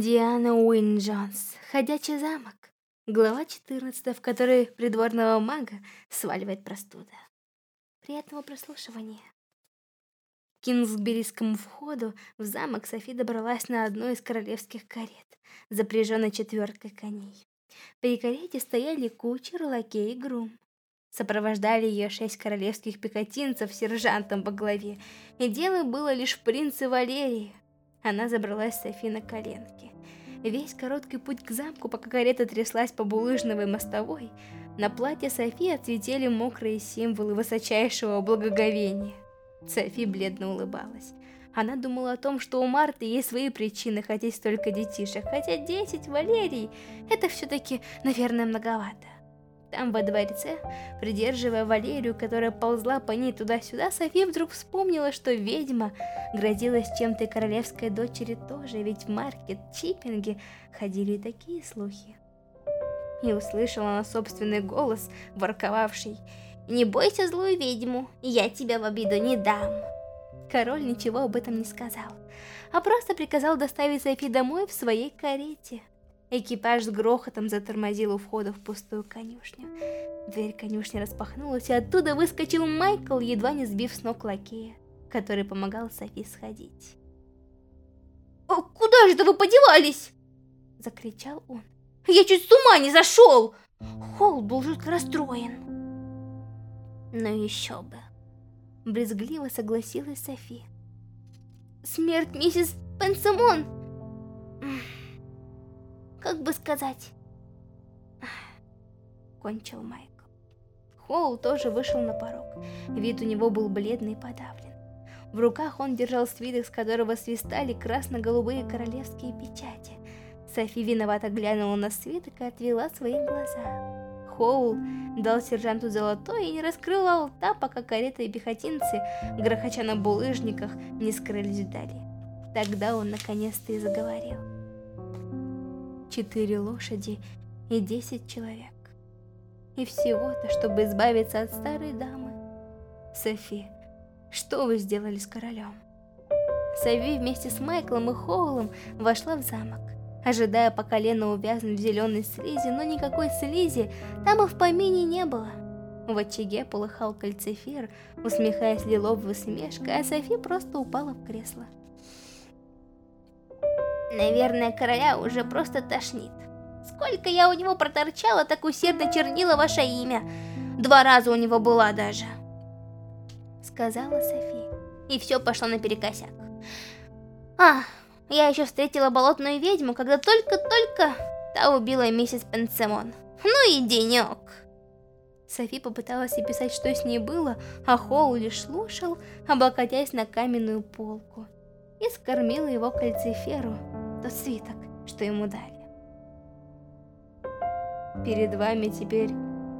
Диана Уин-Джонс. Ходячий замок. Глава 14, в которой придворного мага сваливает простуда. Приятного прослушивания. К Кингсберийскому входу в замок Софи добралась на одной из королевских карет, запряженной четверкой коней. При карете стояли кучер, лакей и грум. Сопровождали ее шесть королевских пехотинцев с сержантом во главе, и дело было лишь в принце Валерии. Она забралась Софи на коленки. Весь короткий путь к замку, пока карета тряслась по булыжновой мостовой, на платье Софи отцветели мокрые символы высочайшего благоговения. Софи бледно улыбалась. Она думала о том, что у Марты есть свои причины хотеть столько детишек, хотя 10 Валерий – это все-таки, наверное, многовато. Там, во дворце, придерживая Валерию, которая ползла по ней туда-сюда, София вдруг вспомнила, что ведьма грозилась чем-то королевской дочери тоже, ведь в маркет Чиппинге ходили такие слухи. И услышала она собственный голос, ворковавший – не бойся злую ведьму, я тебя в обиду не дам. Король ничего об этом не сказал, а просто приказал доставить Софи домой в своей карете. Экипаж с грохотом затормозил у входа в пустую конюшню. Дверь конюшни распахнулась, и оттуда выскочил Майкл, едва не сбив с ног лакея, который помогал Софи сходить. «А куда же вы подевались?» – закричал он. «Я чуть с ума не зашел!» Холл был жутко расстроен. Но еще бы. Брезгливо согласилась Софи. Смерть миссис Пенсамон. Как бы сказать? Кончил Майкл. Хоул тоже вышел на порог. Вид у него был бледный и подавлен. В руках он держал свиток, с которого свистали красно-голубые королевские печати. Софи виновато глянула на свиток и отвела свои глаза. Хоул дал сержанту золотой и не раскрыл алта, пока карета и пехотинцы, грохоча на булыжниках, не скрылись вдали. Тогда он наконец-то и заговорил. Четыре лошади и десять человек. И всего-то, чтобы избавиться от старой дамы. Софи, что вы сделали с королем? Софи вместе с Майклом и Хоулом вошла в замок ожидая по колено увязнуть в зеленой слизи, но никакой слизи там и в помине не было. В очаге полыхал кальцифер, усмехаясь лиловой усмешкой, а Софи просто упала в кресло. Наверное, короля уже просто тошнит. Сколько я у него проторчала, так усердно чернила ваше имя. Два раза у него была даже. Сказала Софи. И все пошло наперекосяк. Ах, я еще встретила болотную ведьму, когда только-только та убила миссис Пенсемон. Ну и денек. Софи попыталась описать, что с ней было, а Хоу лишь слушал, облокотясь на каменную полку, и скормила его кальциферу, тот свиток, что ему дали. Перед вами теперь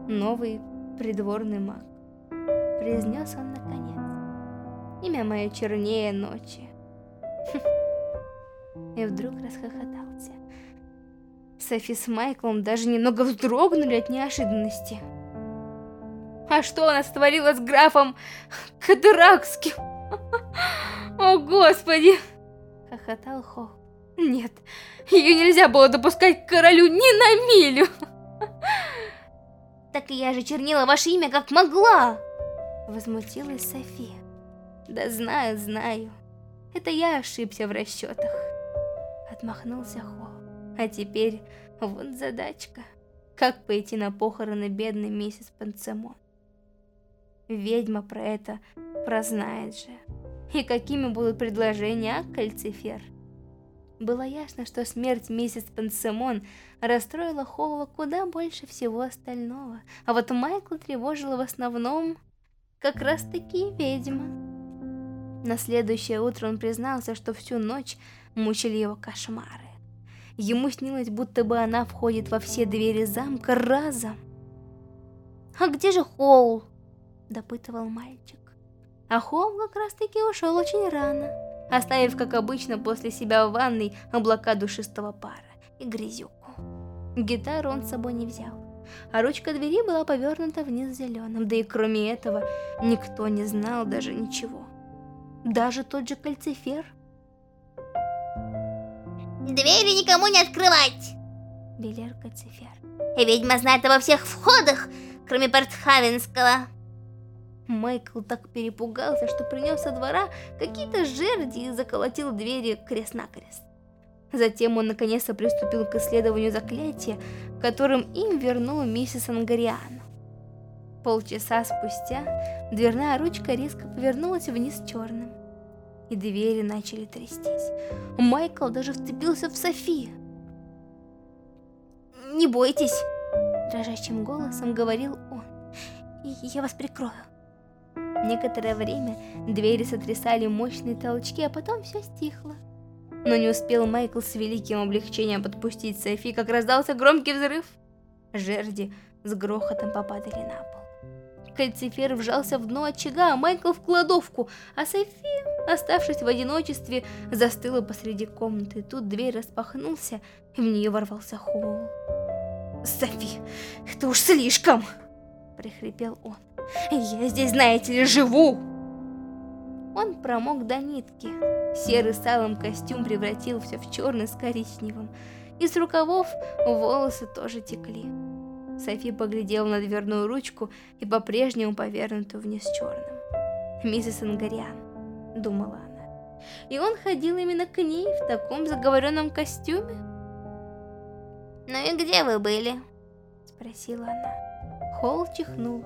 новый придворный маг, произнес он наконец. Имя мое чернее ночи. и вдруг расхохотался. Софи с Майклом даже немного вздрогнули от неожиданности. А что она створила с графом Кадракским? О, Господи! Хохотал Хо. Нет, ее нельзя было допускать к королю ни на милю. Так я же чернила ваше имя как могла! Возмутилась София. Да знаю, знаю. Это я ошибся в расчетах. Отмахнулся Хо. А теперь вот задачка. Как пойти на похороны бедной миссис Панцемон? Ведьма про это прознает же. И какими будут предложения, а, Кальцифер? Было ясно, что смерть миссис Пансемон расстроила Холла куда больше всего остального, а вот Майкла тревожила в основном как раз-таки ведьма. На следующее утро он признался, что всю ночь мучили его кошмары. Ему снилось, будто бы она входит во все двери замка разом. «А где же Хоул?» – допытывал мальчик. А Хоул как раз-таки ушел очень рано, оставив, как обычно, после себя в ванной облака душистого пара и грязюку. Гитару он с собой не взял, а ручка двери была повернута вниз зеленым, да и кроме этого никто не знал даже ничего. Даже тот же кальцифер – Двери никому не открывать! Велел Кацифер. Ведьма знает обо всех входах, кроме Портхавенского. Майкл так перепугался, что принес со двора какие-то жерди и заколотил двери крест-накрест. Затем он наконец-то приступил к исследованию заклятия, которым им вернул миссис Ангариану. Полчаса спустя дверная ручка резко повернулась вниз черным, и двери начали трястись. Майкл даже вцепился в Софи. «Не бойтесь!» – дрожащим голосом говорил он. «Я вас прикрою». Некоторое время двери сотрясали мощные толчки, а потом все стихло. Но не успел Майкл с великим облегчением подпустить Софи, как раздался громкий взрыв. Жерди с грохотом попадали на пол. Кальцифер вжался в дно очага, а Майкл в кладовку, а Софи, оставшись в одиночестве, застыла посреди комнаты. Тут дверь распахнулся, и в нее ворвался Хоул. «Софи, это уж слишком!» – прихрипел он. «Я здесь, знаете ли, живу!» Он промок до нитки. Серый с алым костюм превратил все в черный с коричневым. Из рукавов волосы тоже текли. Софи поглядела на дверную ручку и по-прежнему повернутую вниз черным. «Миссис Ангариан», — думала она. И он ходил именно к ней в таком заговоренном костюме. «Ну и где вы были?» — спросила она. Холл чихнул.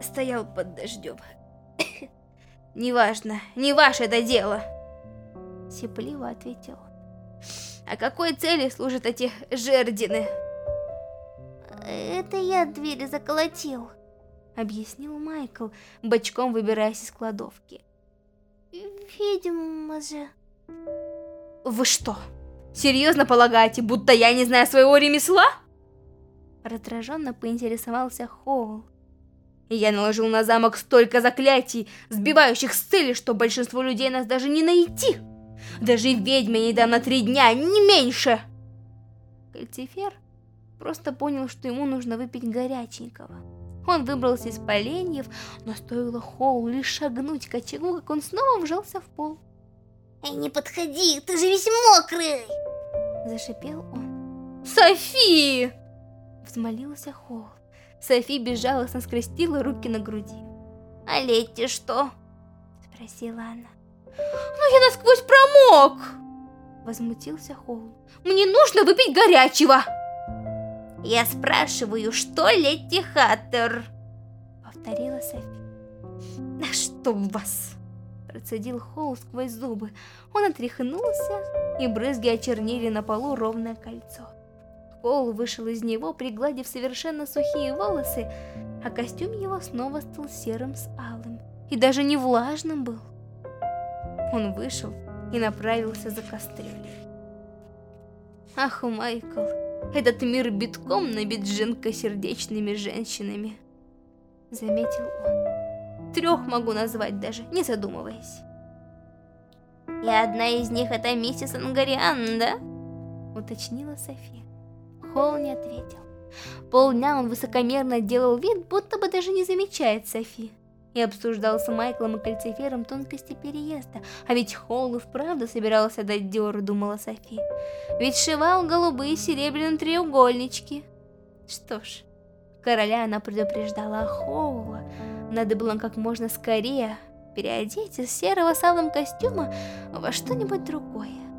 Стоял под дождем. «Неважно, не ваше это дело!» Сипливо ответил он. «А какой цели служат эти жердины?» «Это я двери заколотил», — объяснил Майкл, бочком выбираясь из кладовки. «Видимо же...» «Вы что, серьезно полагаете, будто я не знаю своего ремесла?» Раздраженно поинтересовался Хоул. Я наложил на замок столько заклятий, сбивающих с цели, что большинство людей нас даже не найти. Даже ведьме недавно три дня, не меньше. Кальцифер просто понял, что ему нужно выпить горяченького. Он выбрался из поленьев, но стоило Хоу лишь шагнуть к очагу, как он снова вжался в пол. «Эй, не подходи, ты же весь мокрый!» Зашипел он. «Софи!» Взмолился Хоу. Софи безжалостно скрестила руки на груди. «А Летти что?» Спросила она. «Но я насквозь промок!» Возмутился Холл. «Мне нужно выпить горячего!» «Я спрашиваю, что Летти Хаттер?» Повторила Софи. «Да что в вас!» Процедил Холл сквозь зубы. Он отряхнулся, и брызги очернили на полу ровное кольцо. Кол вышел из него, пригладив совершенно сухие волосы, а костюм его снова стал серым с алым. И даже не влажным был. Он вышел и направился за кастрюлей. Ах, Майкл, этот мир битком набит женкосердечными женщинами. Заметил он. Трех могу назвать даже, не задумываясь. И одна из них это миссис Ангариан, да? Уточнила София. Холл не ответил. Полдня он высокомерно делал вид, будто бы даже не замечает Софи. И обсуждал с Майклом и Кальцифером тонкости переезда. А ведь Холл и вправду собирался дать дёру, думала Софи. Ведь шивал голубые серебряные треугольнички. Что ж, короля она предупреждала, Холла надо было как можно скорее переодеть из серого савном костюма во что-нибудь другое.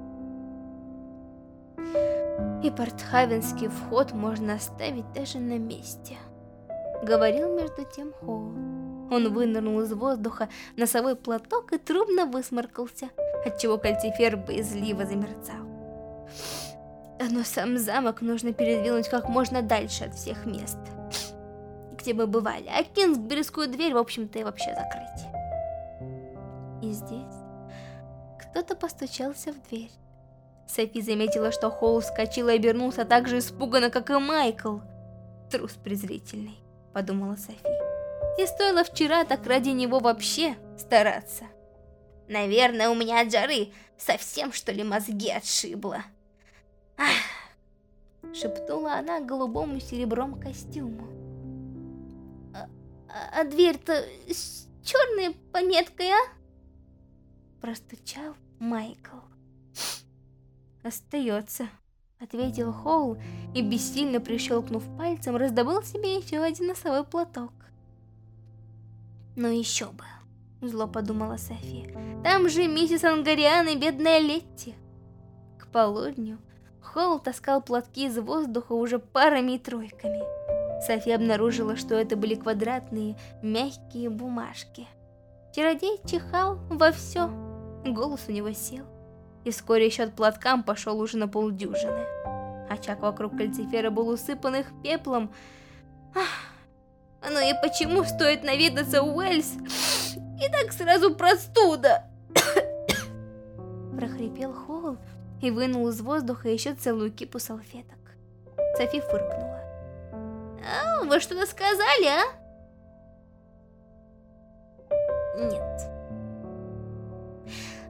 И портхавенский вход можно оставить даже на месте. Говорил между тем Хоу. Он вынырнул из воздуха носовой платок и трубно высморкался, отчего кальцифер боязливо замерцал. Но сам замок нужно передвинуть как можно дальше от всех мест, где мы бывали, а Кингсберийскую дверь, в общем-то, и вообще закрыть. И здесь кто-то постучался в дверь. Софи заметила, что Холл вскочил и обернулся так же испуганно, как и Майкл. Трус презрительный, подумала Софи. И стоило вчера так ради него вообще стараться. Наверное, у меня от жары совсем что ли мозги отшибло. Ах! Шепнула она голубому серебром костюму. А, а, а дверь-то с черной пометкой, а? Простучал Майкл. Остается, ответил Хоул и, бессильно прищелкнув пальцем, раздобыл себе еще один носовой платок. Ну еще бы, зло подумала Софи. Там же миссис Ангариан и бедная Летти. К полудню Хоул таскал платки из воздуха уже парами и тройками. Софи обнаружила, что это были квадратные, мягкие бумажки. Чародей чихал во все. Голос у него сел. И вскоре счет платкам пошел уже на полдюжины. Очаг вокруг кальцифера был усыпан их пеплом. Ах, ну и почему стоит наведаться в Уэльс? И так сразу простуда. Прохрипел Хоул и вынул из воздуха еще целую кипу салфеток. Софи фыркнула. А, вы что-то сказали, а? Нет.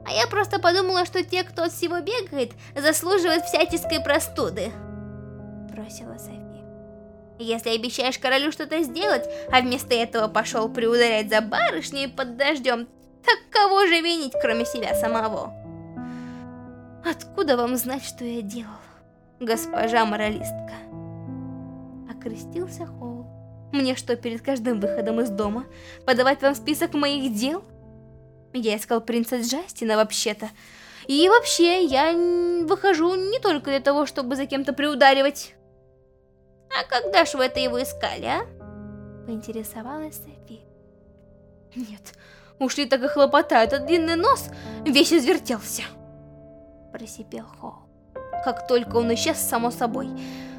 А я просто подумала, что те, кто от всего бегает, заслуживают всяческой простуды. Бросила Софи. Если обещаешь королю что-то сделать, а вместо этого пошел приударять за барышней под дождем, так кого же винить, кроме себя самого? Откуда вам знать, что я делал, госпожа моралистка? Окрестился Хоул. Мне что, перед каждым выходом из дома подавать вам список моих дел? Я искал принца Джастина вообще-то. И вообще, я выхожу не только для того, чтобы за кем-то приударивать. А когда ж вы это его искали, а? Поинтересовалась Софи. Нет, ушли так и хлопотают, а длинный нос весь извертелся. Просипел Хоу. Как только он исчез, само собой.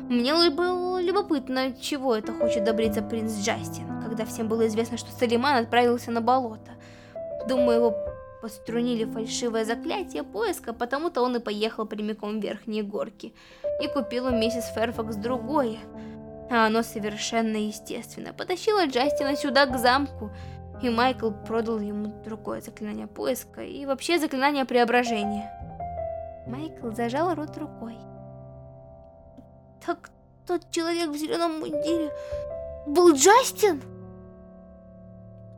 Мне было любопытно, чего это хочет добриться принц Джастин, когда всем было известно, что Салиман отправился на болото. Думаю, его пострунили фальшивое заклятие поиска, потому-то он и поехал прямиком в верхние горки. И купил у миссис Ферфакс другое. А оно совершенно естественно. Потащило Джастина сюда, к замку. И Майкл продал ему другое заклинание поиска и вообще заклинание преображения. Майкл зажал рот рукой. Так тот человек в зеленом мундире был Джастин?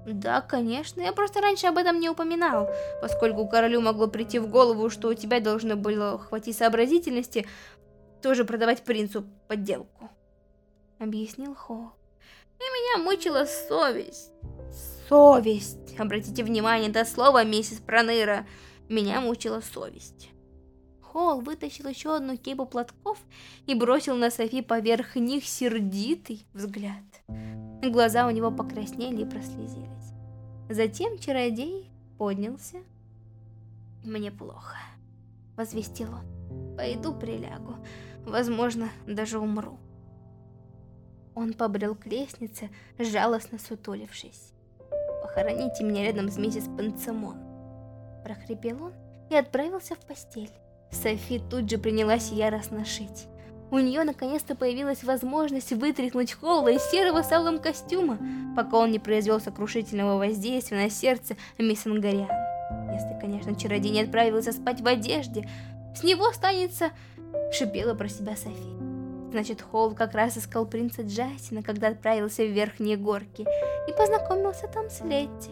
Да, конечно, я просто раньше об этом не упоминал, поскольку королю могло прийти в голову, что у тебя должно было хватить сообразительности тоже продавать принцу подделку. Объяснил Хо. И меня мучила совесть. Совесть. Обратите внимание, это слово, миссис Проныра. Меня мучила совесть. Холл вытащил еще одну кипу платков и бросил на Софи поверх них сердитый взгляд. Глаза у него покраснели и прослезились. Затем чародей поднялся. «Мне плохо», — возвестил он. «Пойду прилягу. Возможно, даже умру». Он побрел к лестнице, жалостно сутулившись. «Похороните меня рядом с миссис Панцемон», — прохрипел он и отправился в постель. Софи тут же принялась яростно шить. У нее наконец-то появилась возможность вытряхнуть Холла из серого салом костюма, пока он не произвел сокрушительного воздействия на сердце мисс Ангариан. Если, конечно, чародей не отправился спать в одежде, с него останется... Шипела про себя Софи. Значит, Холл как раз искал принца Джастина, когда отправился в верхние горки, и познакомился там с Летти.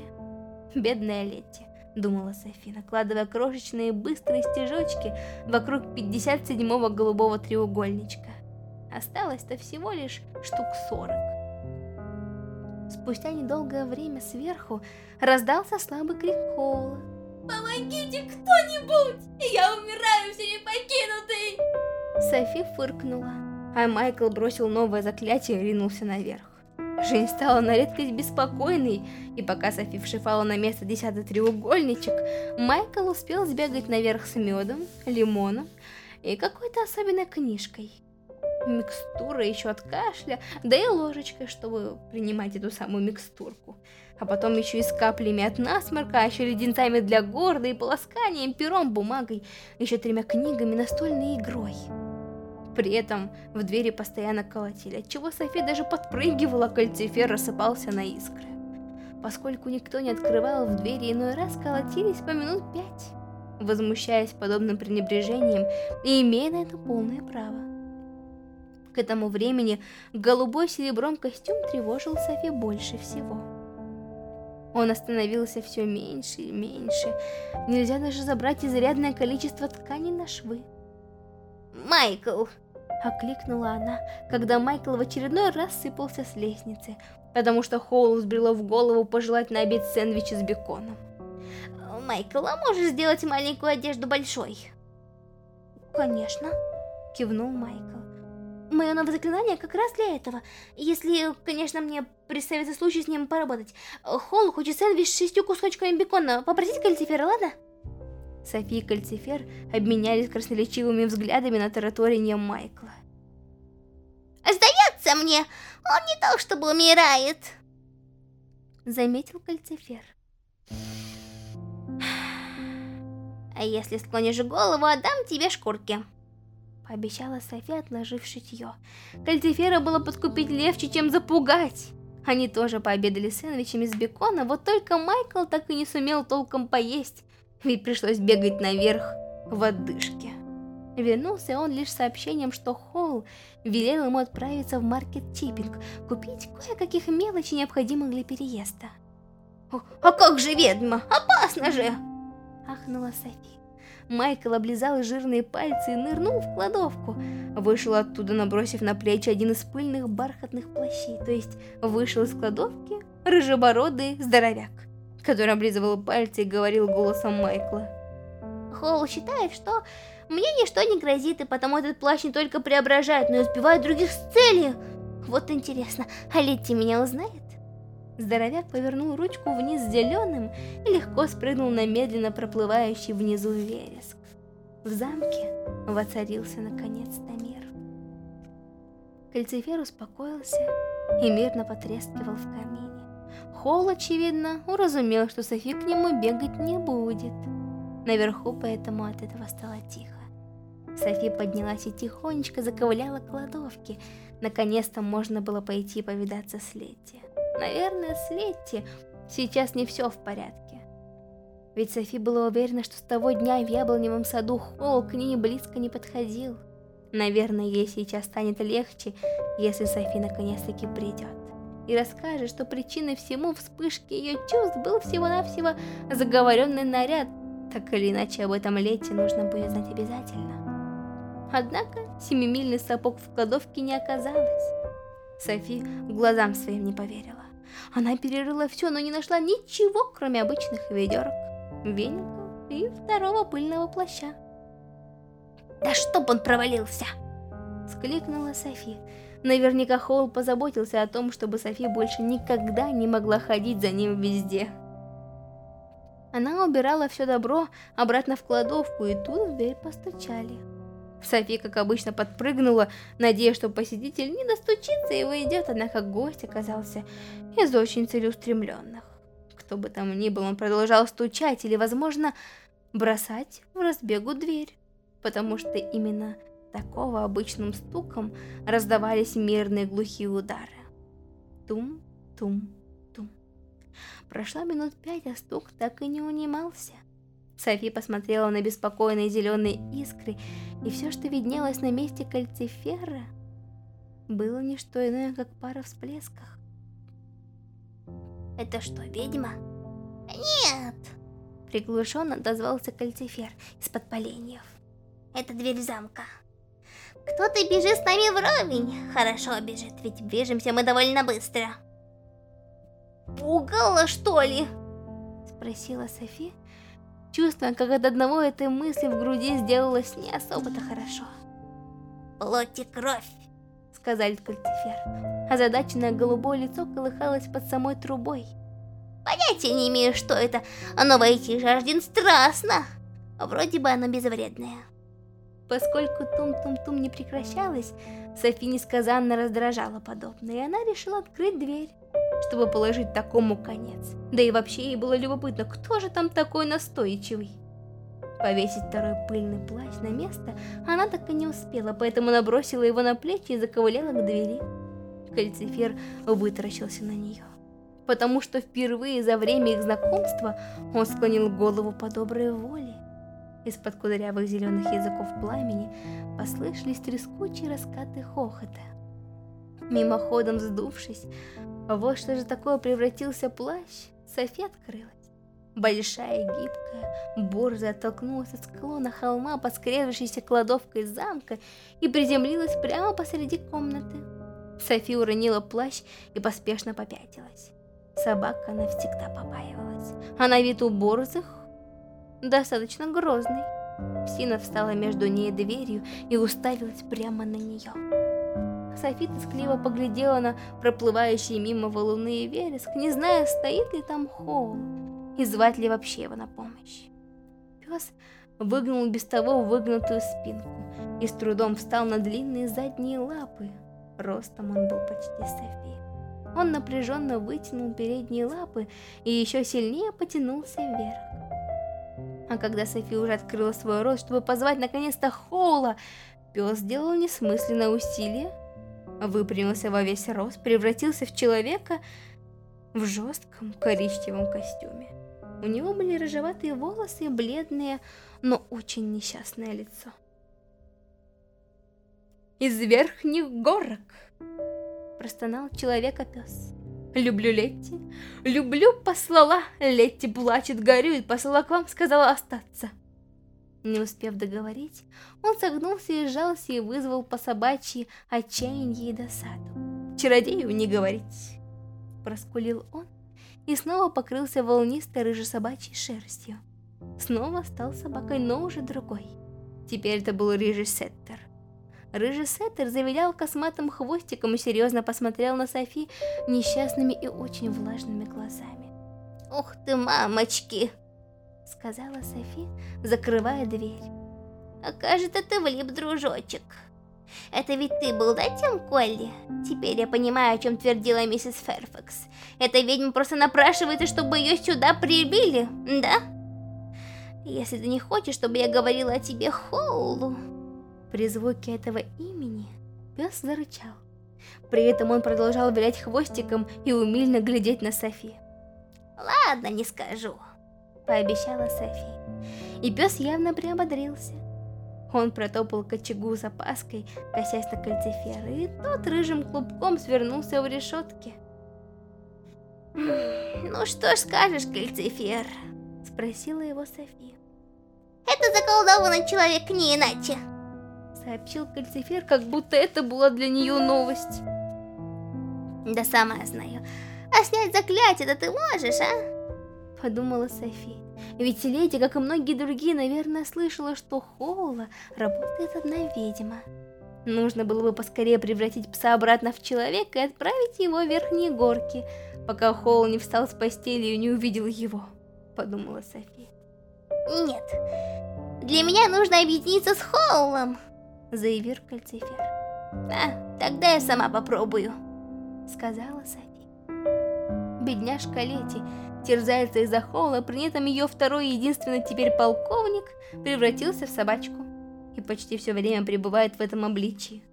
Бедная Летти думала Софи, накладывая крошечные быстрые стежочки вокруг 57-го голубого треугольничка. Осталось-то всего лишь штук 40. Спустя недолгое время сверху раздался слабый крик Коула. «Помогите кто-нибудь! Я умираю всеми покинутый!» Софи фыркнула, а Майкл бросил новое заклятие и ринулся наверх. Жизнь стала на редкость беспокойной, и пока Софи вшивала на место десятый треугольничек, Майкл успел сбегать наверх с медом, лимоном и какой-то особенной книжкой. Микстура еще от кашля, да и ложечкой, чтобы принимать эту самую микстурку. А потом еще и с каплями от насморка, а еще леденцами для города и полосканием, пером, бумагой, еще тремя книгами, настольной игрой. При этом в двери постоянно колотили, отчего Софи даже подпрыгивала, кальцифер рассыпался на искры. Поскольку никто не открывал в двери, иной раз колотились по минут пять, возмущаясь подобным пренебрежением и имея на это полное право. К этому времени голубой серебром костюм тревожил Софи больше всего. Он остановился все меньше и меньше. Нельзя даже забрать изрядное количество тканей на швы. Майкл!» Окликнула она, когда Майкл в очередной раз сыпался с лестницы, потому что Хоул взбрела в голову пожелать на обед сэндвичи с беконом. «Майкл, а можешь сделать маленькую одежду большой?» «Конечно», — кивнул Майкл. Мое новое заклинание как раз для этого. Если, конечно, мне представится случай с ним поработать. Холл хочет сэндвич с шестью кусочками бекона. Попросите кальцифера, ладно? Софи и Кальцифер обменялись красноречивыми взглядами на тараторение Майкла. «Сдается мне, он не то чтобы умирает!» Заметил Кальцифер. «А если склонишь голову, отдам тебе шкурки!» Пообещала София, отложив шитье. Кальцифера было подкупить легче, чем запугать. Они тоже пообедали сэндвичами с бекона, вот только Майкл так и не сумел толком поесть, ведь пришлось бегать наверх в отдышке. Вернулся он лишь сообщением, что Холл велел ему отправиться в маркет Типпинг, купить кое-каких мелочей, необходимых для переезда. «А как же ведьма? Опасно же!» Ахнула Софи. Майкл облизал жирные пальцы и нырнул в кладовку. Вышел оттуда, набросив на плечи один из пыльных бархатных плащей, то есть вышел из кладовки рыжебородый здоровяк, который облизывал пальцы и говорил голосом Майкла. Холл считает, что мне ничто не грозит, и потому этот плащ не только преображает, но и сбивает других с цели. Вот интересно, а Летти меня узнает? Здоровяк повернул ручку вниз зеленым и легко спрыгнул на медленно проплывающий внизу вереск. В замке воцарился наконец-то мир. Кальцифер успокоился и мирно потрескивал в камине. Холл, очевидно, уразумел, что Софи к нему бегать не будет. Наверху поэтому от этого стало тихо. Софи поднялась и тихонечко заковыляла к кладовке. Наконец-то можно было пойти повидаться с Летти. Наверное, с Летти сейчас не все в порядке. Ведь Софи была уверена, что с того дня в яблоневом саду Холл к ней близко не подходил. Наверное, ей сейчас станет легче, если Софи наконец-таки придет. И расскажет, что причиной всему вспышки ее чувств был всего-навсего заговоренный наряд. Так или иначе, об этом Лете нужно будет знать обязательно. Однако, семимильный сапог в кладовке не оказалось. Софи глазам своим не поверила. Она перерыла все, но не нашла ничего, кроме обычных ведерок, веников и второго пыльного плаща. «Да чтоб он провалился!» Скликнула Софи. Наверняка Холл позаботился о том, чтобы Софи больше никогда не могла ходить за ним везде. Она убирала все добро обратно в кладовку, и тут в дверь постучали. Софи, как обычно, подпрыгнула, надеясь, что посетитель не достучится и войдет, однако гость оказался из очень целеустремленных. Кто бы там ни был, он продолжал стучать или, возможно, бросать в разбегу дверь, потому что именно такого обычным стуком раздавались мирные глухие удары. Тум-тум-тум. Прошло минут пять, а стук так и не унимался. Софи посмотрела на беспокойные зеленые искры, и все, что виднелось на месте кальцифера, было не что иное, как пара всплесках. «Это что, ведьма?» «Нет!» Приглушенно отозвался кальцифер из-под поленьев. «Это дверь замка. Кто-то бежит с нами вровень. Хорошо бежит, ведь движемся мы довольно быстро». «Пугало, что ли?» Спросила Софи, чувствуя, как от одного этой мысли в груди сделалось не особо-то хорошо. «Плоть и кровь!» — сказали кальцифер. Озадаченное голубое лицо колыхалось под самой трубой. «Понятия не имею, что это, но войти жажден страстно. Вроде бы оно безвредное». Поскольку тум-тум-тум не прекращалось, Софи несказанно раздражала подобное, и она решила открыть дверь чтобы положить такому конец. Да и вообще ей было любопытно, кто же там такой настойчивый. Повесить второй пыльный плащ на место она так и не успела, поэтому набросила его на плечи и заковыляла к двери. Кальцифер вытаращился на нее. Потому что впервые за время их знакомства он склонил голову по доброй воле. Из-под кудрявых зеленых языков пламени послышались трескучие раскаты хохота. Мимоходом сдувшись, вот что же такое превратился плащ, Софи открылась. Большая гибкая, борзая оттолкнулась от склона холма под скрежившейся кладовкой замка и приземлилась прямо посреди комнаты. Софи уронила плащ и поспешно попятилась. Собака навсегда побаивалась, а на вид у борзых достаточно грозный. Псина встала между ней и дверью и уставилась прямо на нее. Софи тоскливо поглядела на проплывающие мимо валуны и вереск, не зная, стоит ли там Хоул, и звать ли вообще его на помощь. Пес выгнул без того выгнутую спинку и с трудом встал на длинные задние лапы. Ростом он был почти Софи. Он напряженно вытянул передние лапы и еще сильнее потянулся вверх. А когда Софи уже открыла свой рот, чтобы позвать наконец-то Хоула, пес сделал несмысленное усилие, выпрямился во весь рост, превратился в человека в жестком коричневом костюме. У него были рыжеватые волосы и бледное, но очень несчастное лицо. «Из верхних горок!» – простонал человека-пес. «Люблю Летти, люблю послала, Летти плачет, горюет, послала к вам, сказала остаться». Не успев договорить, он согнулся и сжался и вызвал по собачьи отчаяние и досаду. «Чародею не говорить!» Проскулил он и снова покрылся волнистой рыжесобачьей шерстью. Снова стал собакой, но уже другой. Теперь это был рыжий сеттер. Рыжий сеттер завилял косматым хвостиком и серьезно посмотрел на Софи несчастными и очень влажными глазами. «Ух ты, мамочки!» сказала Софи, закрывая дверь. А кажется, ты влип, дружочек. Это ведь ты был, да, тем Колли? Теперь я понимаю, о чем твердила миссис Ферфакс. Эта ведьма просто напрашивается, чтобы ее сюда прибили, да? Если ты не хочешь, чтобы я говорила о тебе Хоулу... При звуке этого имени пес зарычал. При этом он продолжал вилять хвостиком и умильно глядеть на Софи. Ладно, не скажу пообещала Софи. И пес явно приободрился. Он протопал к очагу с опаской, косясь на кальцифер, и тот рыжим клубком свернулся в решетке. «Ну что ж скажешь, кальцифер?» — спросила его Софи. «Это заколдованный человек, не иначе!» Сообщил кальцифер, как будто это была для нее новость. «Да сама знаю. А снять заклятие-то ты можешь, а?» подумала Софи. Ведь Леди, как и многие другие, наверное, слышала, что Хоула работает одна ведьма. Нужно было бы поскорее превратить пса обратно в человека и отправить его в верхние горки, пока Хоул не встал с постели и не увидел его, подумала Софи. Нет, для меня нужно объединиться с Хоулом, заявил Кальцифер. А, тогда я сама попробую, сказала Софи. Бедняжка Лети терзается из-за Хоула, при этом ее второй и единственный теперь полковник превратился в собачку и почти все время пребывает в этом обличии.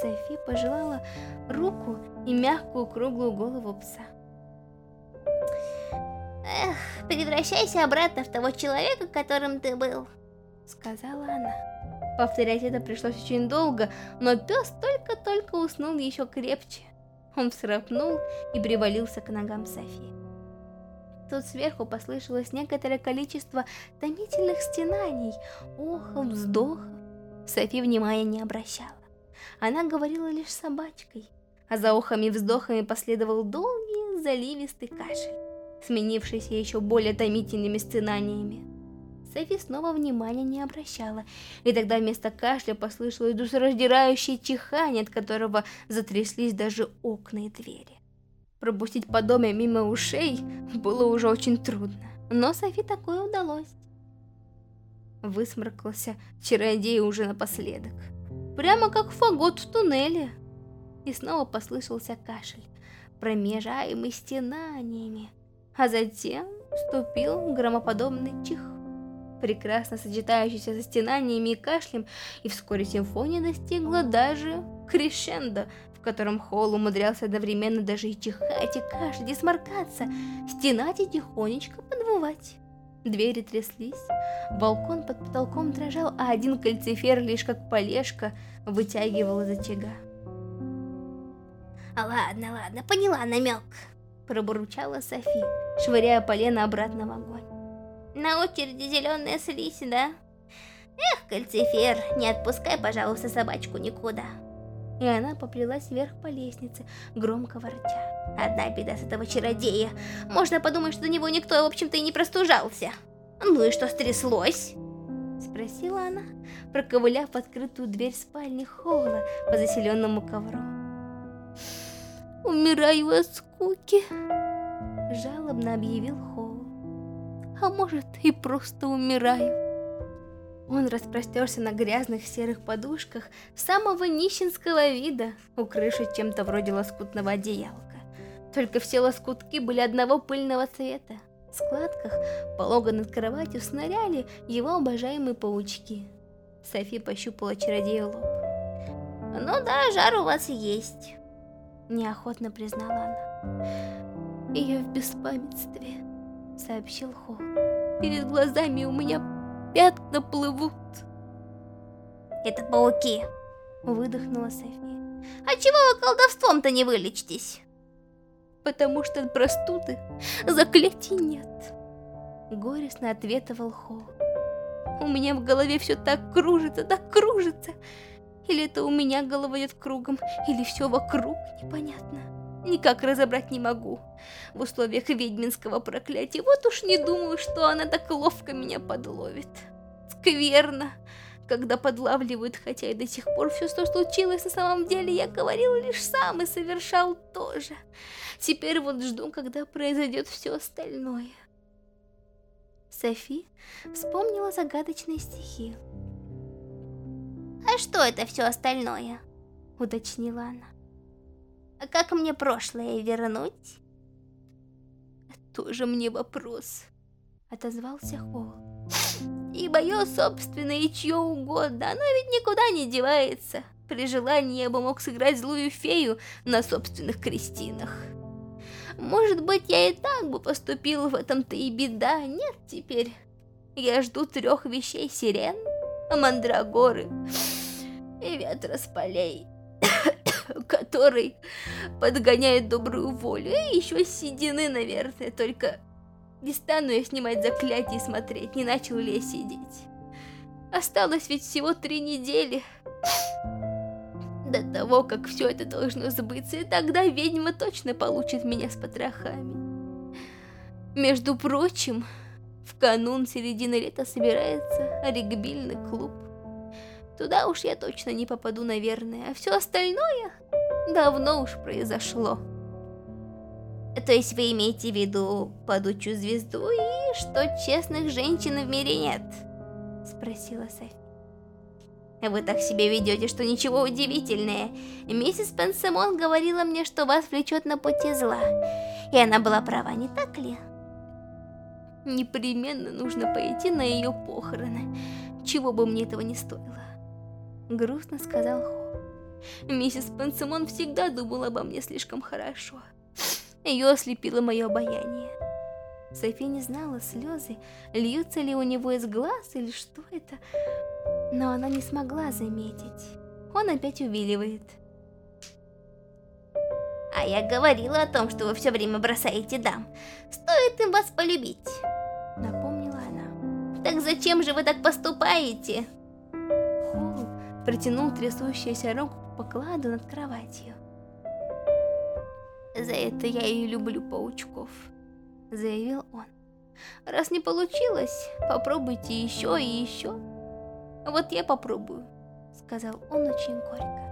Софи пожелала руку и мягкую круглую голову пса. «Эх, превращайся обратно в того человека, которым ты был», — сказала она. Повторять это пришлось очень долго, но пес только-только уснул еще крепче. Он всрапнул и привалился к ногам Софи. Тут сверху послышалось некоторое количество томительных стенаний, охов, вздохов. Софи внимания не обращала. Она говорила лишь собачкой, а за охами и вздохами последовал долгий заливистый кашель, сменившийся еще более томительными стенаниями. Софи снова внимания не обращала, и тогда вместо кашля послышалось душераздирающее чихание, от которого затряслись даже окна и двери. Пропустить подобие мимо ушей было уже очень трудно, но Софи такое удалось. Высморкался чародей уже напоследок, прямо как фагот в туннеле. И снова послышался кашель, промежаемый стенаниями, а затем вступил громоподобный чих, прекрасно сочетающийся со стенаниями и кашлем, и вскоре симфония достигла даже крещендо, в котором Холл умудрялся одновременно даже и чихать, и кашлять, и сморкаться, стенать и тихонечко подвывать. Двери тряслись, балкон под потолком дрожал, а один кальцифер лишь как полежка вытягивал из очага. «Ладно, ладно, поняла намек», — Пробурчала Софи, швыряя полено обратно в огонь. На очереди зеленая слизь, да? Эх, кальцифер, не отпускай, пожалуйста, собачку никуда. И она поплелась вверх по лестнице, громко ворча. Одна беда с этого чародея. Можно подумать, что до него никто, в общем-то, и не простужался. Ну и что стряслось? Спросила она, проковыляв открытую дверь спальни Хоула по заселенному ковру. «Умираю от скуки», — жалобно объявил Хоул. «А может, и просто умираю». Он распростерся на грязных серых подушках самого нищенского вида, укрывшись чем-то вроде лоскутного одеялка. Только все лоскутки были одного пыльного цвета. В складках, полого над кроватью, снаряли его обожаемые паучки. Софи пощупала чародею лоб. «Ну да, жар у вас есть», — неохотно признала она. «Я в беспамятстве», — сообщил Холл. «Перед глазами у меня пятна плывут. Это пауки, выдохнула София. А чего вы колдовством-то не вылечитесь? Потому что от простуды заклятий нет. Горестно ответывал Хо. У меня в голове все так кружится, так кружится. Или это у меня голова идет кругом, или все вокруг непонятно. Никак разобрать не могу. В условиях ведьминского проклятия вот уж не думаю, что она так ловко меня подловит. Скверно, когда подлавливают, хотя и до сих пор все, что случилось на самом деле, я говорил лишь сам и совершал тоже. Теперь вот жду, когда произойдет все остальное. Софи вспомнила загадочные стихи. «А что это все остальное?» — уточнила она. А как мне прошлое вернуть? Тоже мне вопрос, отозвался Холл. И мое собственное, и чье угодно, оно ведь никуда не девается. При желании я бы мог сыграть злую фею на собственных крестинах. Может быть, я и так бы поступил в этом-то и беда. Нет теперь. Я жду трех вещей сирен, мандрагоры и ветра с полей который подгоняет добрую волю. И еще седины, наверное, только не стану я снимать заклятие и смотреть, не начал ли я сидеть. Осталось ведь всего три недели до того, как все это должно сбыться, и тогда ведьма точно получит меня с потрохами. Между прочим, в канун середины лета собирается регбильный клуб. Туда уж я точно не попаду, наверное, а все остальное давно уж произошло. То есть вы имеете в виду падучую звезду и что честных женщин в мире нет? Спросила Софи. Вы так себя ведете, что ничего удивительное. Миссис Пенсимон говорила мне, что вас влечет на пути зла. И она была права, не так ли? Непременно нужно пойти на ее похороны, чего бы мне этого не стоило грустно сказал Хо. Миссис Пенсимон всегда думала обо мне слишком хорошо. Ее ослепило мое обаяние. Софи не знала, слезы льются ли у него из глаз или что это, но она не смогла заметить. Он опять увиливает. А я говорила о том, что вы все время бросаете дам. Стоит им вас полюбить, напомнила она. Так зачем же вы так поступаете? Протянул трясущуюся руку по кладу над кроватью. «За это я и люблю паучков», — заявил он. «Раз не получилось, попробуйте еще и еще». «Вот я попробую», — сказал он очень горько.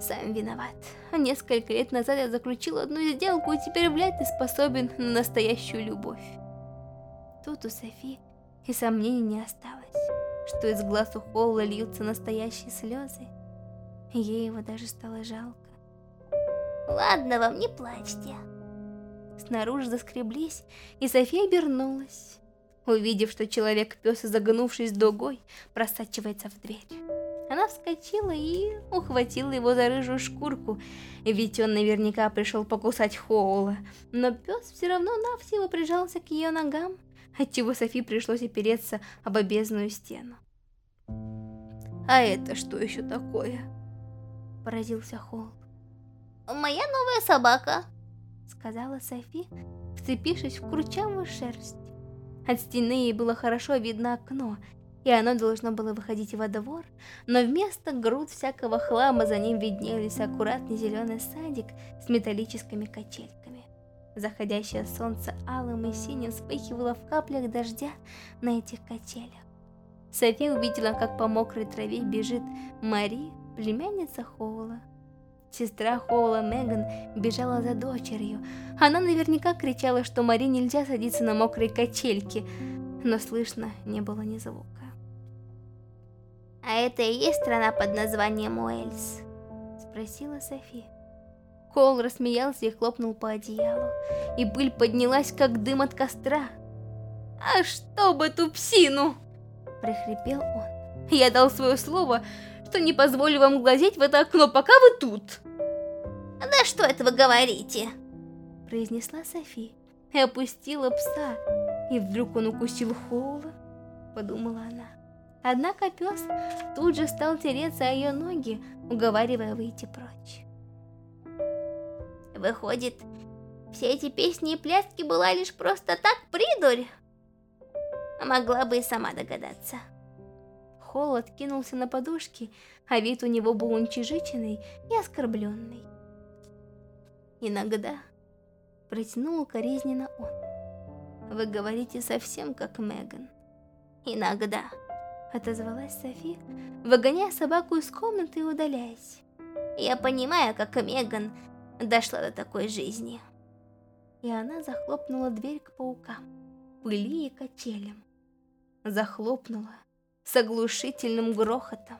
Сам виноват. Несколько лет назад я заключил одну сделку и теперь вряд ли способен на настоящую любовь. Тут у Софи и сомнений не осталось что из глаз у Холла льются настоящие слезы. Ей его даже стало жалко. «Ладно вам, не плачьте». Снаружи заскреблись, и София обернулась, увидев, что человек-пес, загнувшись дугой, просачивается в дверь. Она вскочила и ухватила его за рыжую шкурку, ведь он наверняка пришел покусать Хоула, но пес все равно навсего прижался к ее ногам, отчего Софи пришлось опереться об обезную стену. «А это что еще такое?» Поразился Холл. «Моя новая собака», сказала Софи, вцепившись в курчавую шерсть. От стены ей было хорошо видно окно, и оно должно было выходить во двор, но вместо груд всякого хлама за ним виднелись аккуратный зеленый садик с металлическими качельками. Заходящее солнце алым и синим вспыхивало в каплях дождя на этих качелях. Софи увидела, как по мокрой траве бежит Мари, племянница Хоула. Сестра Хоула Меган бежала за дочерью. Она наверняка кричала, что Мари нельзя садиться на мокрые качельки, но слышно не было ни звука. «А это и есть страна под названием Уэльс?» — спросила Софи. Кол рассмеялся и хлопнул по одеялу, и пыль поднялась, как дым от костра. «А что бы ту псину!» — прихрипел он. «Я дал свое слово, что не позволю вам глазеть в это окно, пока вы тут!» «Да что это вы говорите?» — произнесла Софи и опустила пса, и вдруг он укусил Хоула, подумала она. Однако пес тут же стал тереться о ее ноги, уговаривая выйти прочь. Выходит, все эти песни и пляски была лишь просто так придурь? Могла бы и сама догадаться. Холод кинулся на подушки, а вид у него был уничижительный и оскорбленный. Иногда протянул укоризненно он. Вы говорите совсем как Меган. Иногда отозвалась Софи, выгоняя собаку из комнаты и удаляясь. Я понимаю, как Меган дошла до такой жизни. И она захлопнула дверь к паукам, пыли и качелям. Захлопнула с оглушительным грохотом.